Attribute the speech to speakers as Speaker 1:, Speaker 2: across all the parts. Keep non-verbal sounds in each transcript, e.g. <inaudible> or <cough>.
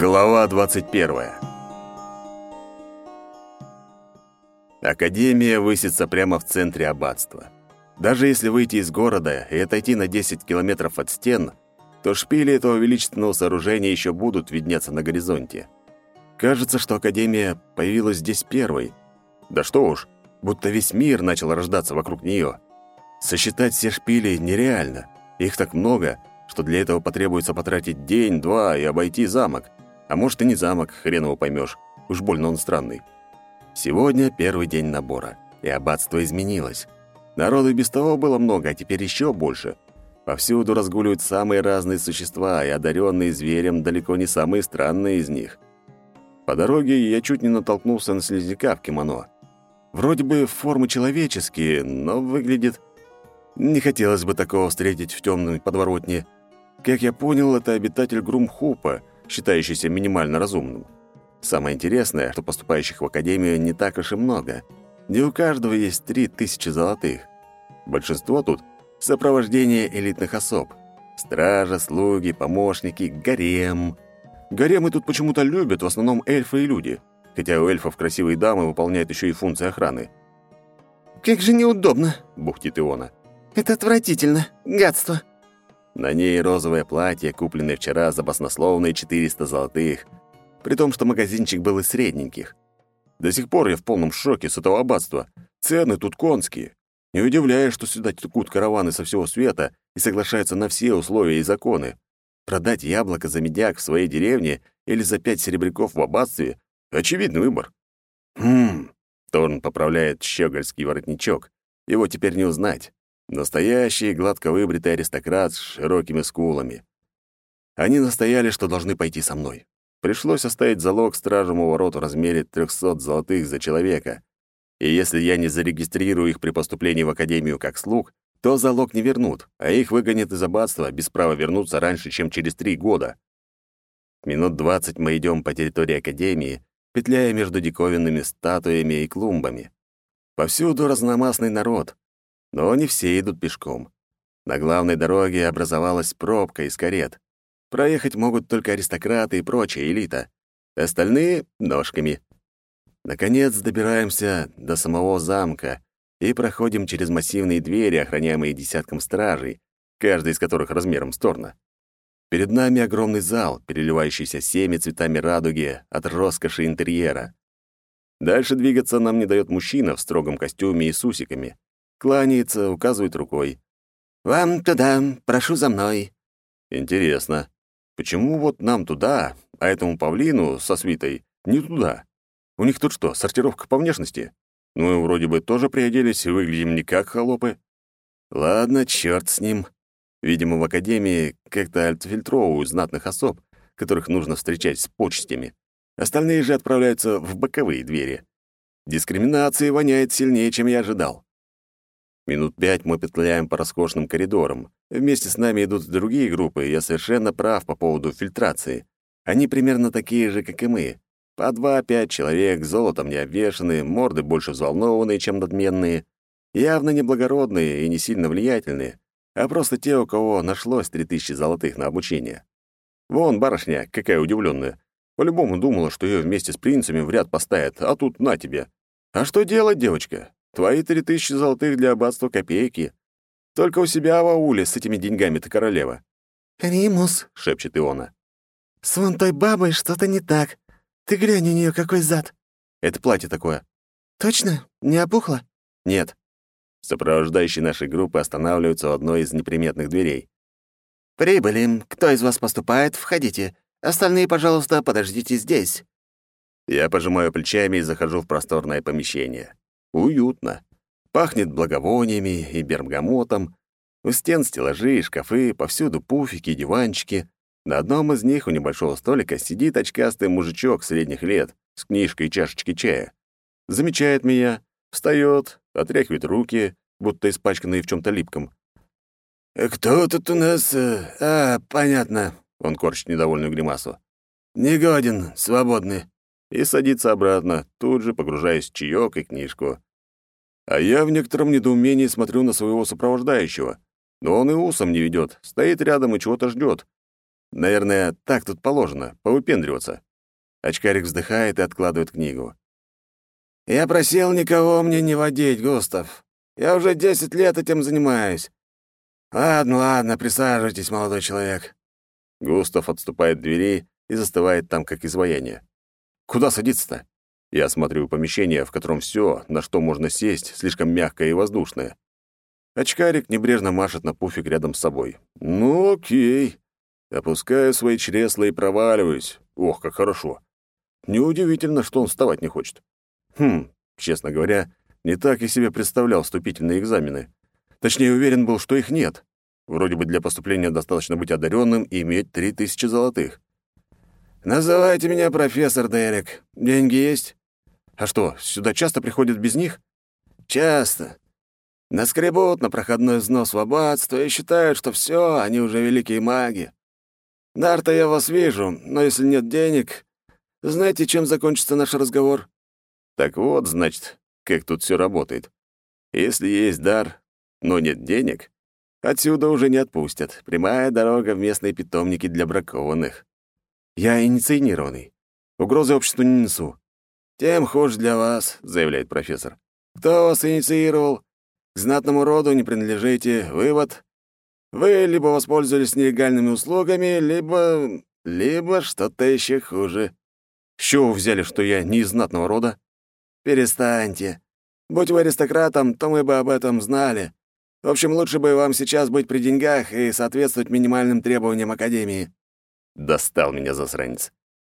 Speaker 1: Глава 21. Академия высится прямо в центре аббатства. Даже если выйти из города и отойти на 10 километров от стен, то шпили этого величественного сооружения еще будут виднеться на горизонте. Кажется, что Академия появилась здесь первой. Да что уж, будто весь мир начал рождаться вокруг нее. Сосчитать все шпили нереально. Их так много, что для этого потребуется потратить день-два и обойти замок. А может и не замок, хрен его поймешь. Уж больно он странный. Сегодня первый день набора, и аббатство изменилось. Народу без того было много, а теперь еще больше. Повсюду разгуливают самые разные существа, и одаренные зверем далеко не самые странные из них. По дороге я чуть не натолкнулся на слизняка в кимоно. Вроде бы формы человеческие, но выглядит... Не хотелось бы такого встретить в темной подворотне. Как я понял, это обитатель Грумхупа, считающийся минимально разумным. Самое интересное, что поступающих в академию не так уж и много. Не у каждого есть три тысячи золотых. Большинство тут — сопровождение элитных особ. Стража, слуги, помощники, гарем. Гаремы тут почему-то любят, в основном эльфы и люди. Хотя у эльфов красивые дамы выполняют еще и функции охраны.
Speaker 2: «Как же неудобно!»
Speaker 1: — бухтит Иона.
Speaker 2: «Это отвратительно. Гадство!»
Speaker 1: На ней розовое платье, купленное вчера за баснословные 400 золотых, при том, что магазинчик был из средненьких. До сих пор я в полном шоке с этого аббатства. Цены тут конские. Не удивляюсь, что сюда текут караваны со всего света и соглашаются на все условия и законы. Продать яблоко за медяк в своей деревне или за пять серебряков в аббатстве — очевидный выбор. Хм, Торн поправляет щегольский воротничок. Его теперь не узнать. Настоящий гладко выбритый аристократ с широкими скулами. Они настояли, что должны пойти со мной. Пришлось оставить залог стражам у ворот в размере 300 золотых за человека. И если я не зарегистрирую их при поступлении в академию как слуг, то залог не вернут, а их выгонят из аббатства без права вернуться раньше, чем через три года. Минут двадцать мы идем по территории академии, петляя между диковинными статуями и клумбами. Повсюду разномастный народ, но не все идут пешком. На главной дороге образовалась пробка из карет. Проехать могут только аристократы и прочая элита. Остальные — ножками. Наконец добираемся до самого замка и проходим через массивные двери, охраняемые десятком стражей, каждый из которых размером с торна. Перед нами огромный зал, переливающийся всеми цветами радуги от роскоши интерьера. Дальше двигаться нам не дает мужчина в строгом костюме и с усиками кланяется, указывает рукой. «Вам туда, прошу за мной». Интересно, почему вот нам туда, а этому павлину со свитой не туда? У них тут что, сортировка по внешности? Ну, вроде бы тоже приоделись и выглядим не как холопы. Ладно, черт с ним. Видимо, в академии как-то отфильтровывают знатных особ, которых нужно встречать с почестями. Остальные же отправляются в боковые двери. Дискриминации воняет сильнее, чем я ожидал. Минут пять мы петляем по роскошным коридорам. Вместе с нами идут другие группы, я совершенно прав по поводу фильтрации. Они примерно такие же, как и мы. По два-пять человек, золотом не обвешаны, морды больше взволнованные, чем надменные. Явно неблагородные и не сильно влиятельные, а просто те, у кого нашлось три тысячи золотых на обучение. Вон барышня, какая удивленная. По-любому думала, что ее вместе с принцами в ряд поставят, а тут на тебе. А что делать, девочка? Твои три тысячи золотых для аббатства копейки. Только у себя в ауле с этими деньгами ты королева».
Speaker 2: «Римус», —
Speaker 1: шепчет Иона.
Speaker 2: «С вон той бабой что-то не так. Ты глянь у нее какой зад».
Speaker 1: «Это платье такое».
Speaker 2: «Точно? Не опухло?»
Speaker 1: «Нет». Сопровождающие нашей группы останавливаются у одной из неприметных дверей.
Speaker 2: «Прибыли. Кто из вас поступает, входите. Остальные, пожалуйста, подождите здесь».
Speaker 1: Я пожимаю плечами и захожу в просторное помещение. Уютно. Пахнет благовониями и бергамотом. У стен стеллажи и шкафы, повсюду пуфики, диванчики. На одном из них у небольшого столика сидит очкастый мужичок средних лет с книжкой и чашечкой чая. Замечает меня, встает, отряхивает руки, будто испачканные в чем то липком.
Speaker 3: «Э, «Кто тут у нас? Э, а, понятно», — он корчит недовольную гримасу. «Негоден, свободный»
Speaker 1: и садится обратно, тут же погружаясь в чаёк и книжку. А я в некотором недоумении смотрю на своего сопровождающего. Но он и усом не ведет, стоит рядом и чего-то ждет. Наверное, так тут положено, повыпендриваться. Очкарик вздыхает и откладывает книгу.
Speaker 3: «Я просил никого мне не водить, Густав. Я уже десять лет этим занимаюсь. Ладно, ладно, присаживайтесь, молодой человек».
Speaker 1: Густав отступает к двери и застывает там, как изваяние. «Куда садиться-то?» Я осматриваю помещение, в котором все, на что можно сесть, слишком мягкое и воздушное. Очкарик небрежно машет на пуфик рядом с собой. «Ну, окей». Опускаю свои чресла и проваливаюсь. Ох, как хорошо. Неудивительно, что он вставать не хочет. Хм, честно говоря, не так я себе представлял вступительные экзамены. Точнее, уверен был, что их нет. Вроде бы для поступления достаточно быть одаренным и иметь три тысячи золотых.
Speaker 3: «Называйте меня профессор Дерек. Деньги есть?»
Speaker 1: «А что, сюда часто приходят без них?»
Speaker 3: «Часто. Наскребут на проходной взнос в аббатство и считают, что все, они уже великие маги. Дар-то я вас вижу, но если нет денег, знаете, чем закончится наш разговор?»
Speaker 1: «Так вот, значит, как тут все работает. Если есть дар, но нет денег, отсюда уже не отпустят. Прямая дорога в местные питомники для бракованных. Я инициированный. Угрозы обществу не несу.
Speaker 3: «Тем хуже для вас», — заявляет профессор. «Кто вас инициировал? К знатному роду не принадлежите. Вывод. Вы либо воспользовались нелегальными услугами, либо... либо что-то еще хуже».
Speaker 1: «С чего вы взяли, что я не из знатного рода?»
Speaker 3: «Перестаньте. Будь вы аристократом, то мы бы об этом знали. В общем, лучше бы вам сейчас быть при деньгах и соответствовать минимальным требованиям Академии».
Speaker 1: Достал меня засранец.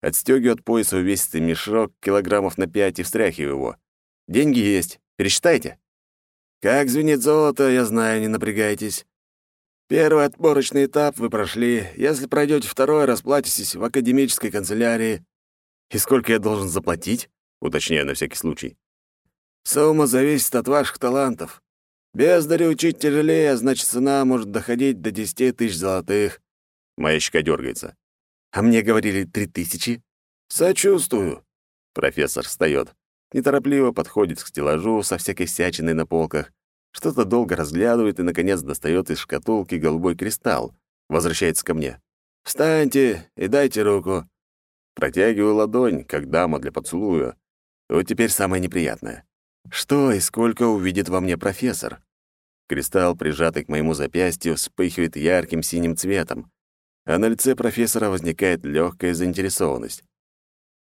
Speaker 1: Отстёгиваю от пояса увесистый мешок килограммов на пять и встряхиваю его. «Деньги есть. Пересчитайте».
Speaker 3: «Как звенит золото, я знаю, не напрягайтесь. Первый отборочный этап вы прошли. Если пройдете второй, расплатитесь в академической канцелярии».
Speaker 1: «И сколько я должен заплатить?» — уточняю на всякий случай.
Speaker 3: «Сумма зависит от ваших талантов. Бездари учить тяжелее, значит, цена может доходить до десяти тысяч золотых».
Speaker 1: Моя щека дергается. «А мне говорили три тысячи?»
Speaker 3: «Сочувствую».
Speaker 1: Профессор встает, неторопливо подходит к стеллажу со всякой всячиной на полках, что-то долго разглядывает и, наконец, достает из шкатулки голубой кристалл, возвращается ко мне.
Speaker 3: «Встаньте и дайте руку».
Speaker 1: Протягиваю ладонь, как дама для поцелуя. Вот теперь самое неприятное. Что и сколько увидит во мне профессор? Кристалл, прижатый к моему запястью, вспыхивает ярким синим цветом, а на лице профессора возникает легкая заинтересованность.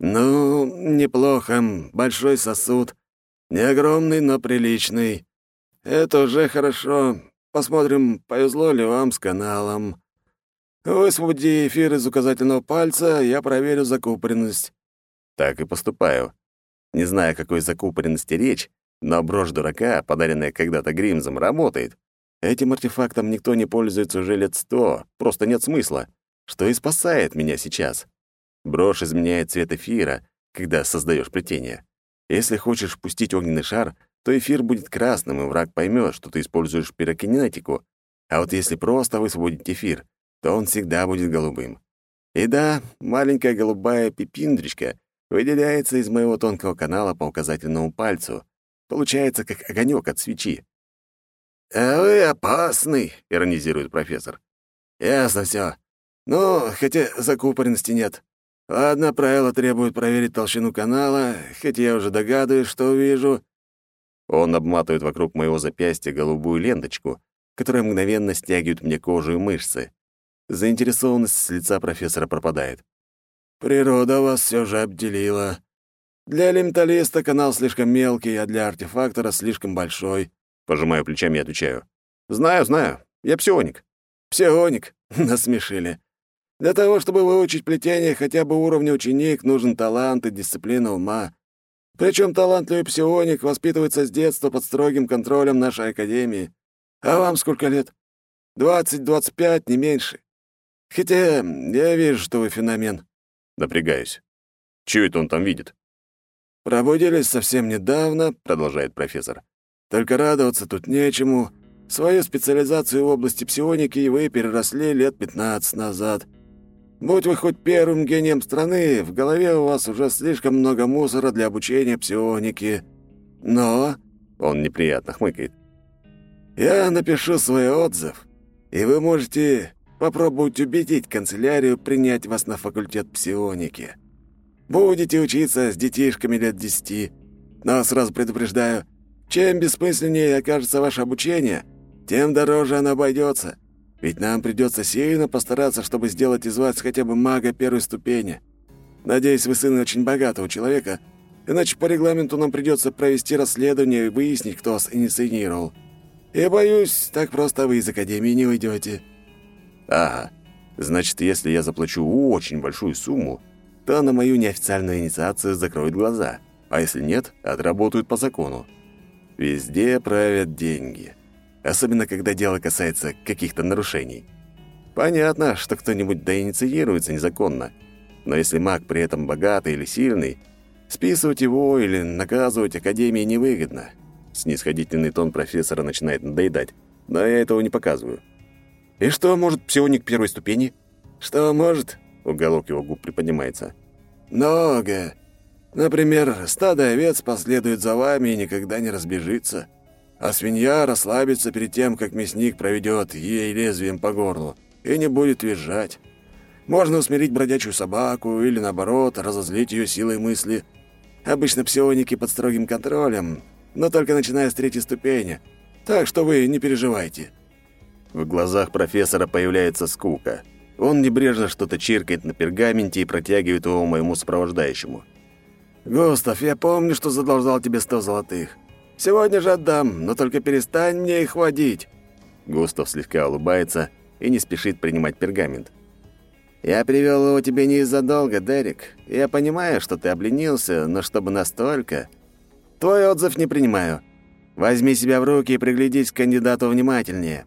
Speaker 3: «Ну, неплохо. Большой сосуд. Не огромный, но приличный. Это уже хорошо. Посмотрим, повезло ли вам с каналом. Высвободи эфир из указательного пальца, я проверю закупоренность».
Speaker 1: Так и поступаю. Не знаю, о какой закупоренности речь, но брошь дурака, подаренная когда-то Гримзом, работает. Этим артефактом никто не пользуется уже лет сто, просто нет смысла, что и спасает меня сейчас. Брошь изменяет цвет эфира, когда создаешь плетение. Если хочешь пустить огненный шар, то эфир будет красным, и враг поймет, что ты используешь пирокинетику. А вот если просто высвободить эфир, то он всегда будет голубым. И да, маленькая голубая пипиндричка выделяется из моего тонкого канала по указательному пальцу. Получается, как огонек от свечи.
Speaker 3: «А вы опасный», — иронизирует профессор. «Ясно все. Ну, хотя закупоренности нет. Ладно, правило требует проверить толщину канала, хотя я уже догадываюсь, что увижу».
Speaker 1: Он обматывает вокруг моего запястья голубую ленточку, которая мгновенно стягивает мне кожу и мышцы. Заинтересованность с лица профессора пропадает.
Speaker 3: «Природа вас все же обделила. Для элементалиста канал слишком мелкий, а для артефактора слишком большой».
Speaker 1: Пожимаю плечами и отвечаю. «Знаю, знаю. Я псионик».
Speaker 3: «Псионик?» <laughs> — насмешили. «Для того, чтобы выучить плетение хотя бы уровня ученик, нужен талант и дисциплина ума. Причем талантливый псионик воспитывается с детства под строгим контролем нашей академии. А вам сколько лет? Двадцать-двадцать пять, не меньше. Хотя я вижу, что вы феномен.
Speaker 1: Напрягаюсь. Чего это он там видит?
Speaker 3: Пробудились совсем недавно, продолжает профессор. Только радоваться тут нечему. Свою специализацию в области псионики вы переросли лет 15 назад. Будь вы хоть первым гением страны, в голове у вас уже слишком много мусора для обучения псионики. Но...»
Speaker 1: Он неприятно хмыкает.
Speaker 3: «Я напишу свой отзыв, и вы можете попробовать убедить канцелярию принять вас на факультет псионики. Будете учиться с детишками лет десяти, но сразу предупреждаю, чем бессмысленнее окажется ваше обучение, тем дороже оно обойдется. Ведь нам придется сильно постараться, чтобы сделать из вас хотя бы мага первой ступени. Надеюсь, вы сын очень богатого человека, иначе по регламенту нам придется провести расследование и выяснить, кто вас инициировал. И боюсь, так просто вы из академии не уйдете.
Speaker 1: Ага. Значит, если я заплачу очень большую сумму, то на мою неофициальную инициацию закроют глаза, а если нет, отработают по закону. Везде правят деньги особенно когда дело касается каких-то нарушений. Понятно, что кто-нибудь доинициируется незаконно, но если маг при этом богатый или сильный, списывать его или наказывать Академии невыгодно. Снисходительный тон профессора начинает надоедать, но я этого не показываю. «И что может псионик первой ступени?»
Speaker 3: «Что может?» — уголок его губ приподнимается. «Много. Например, стадо овец последует за вами и никогда не разбежится а свинья расслабится перед тем, как мясник проведет ей лезвием по горлу, и не будет визжать. Можно усмирить бродячую собаку или, наоборот, разозлить ее силой мысли. Обычно псионики под строгим контролем, но только начиная с третьей ступени, так что вы не переживайте».
Speaker 1: В глазах профессора появляется скука. Он небрежно что-то чиркает на пергаменте и протягивает его моему сопровождающему.
Speaker 3: «Густав, я помню, что задолжал тебе сто золотых. Сегодня же отдам, но только перестань мне их водить».
Speaker 1: Густав слегка улыбается и не спешит принимать пергамент.
Speaker 2: «Я привел его тебе не из-за долга, Дерек. Я понимаю, что ты обленился, но чтобы настолько...» «Твой отзыв не принимаю. Возьми себя в руки и приглядись к кандидату внимательнее.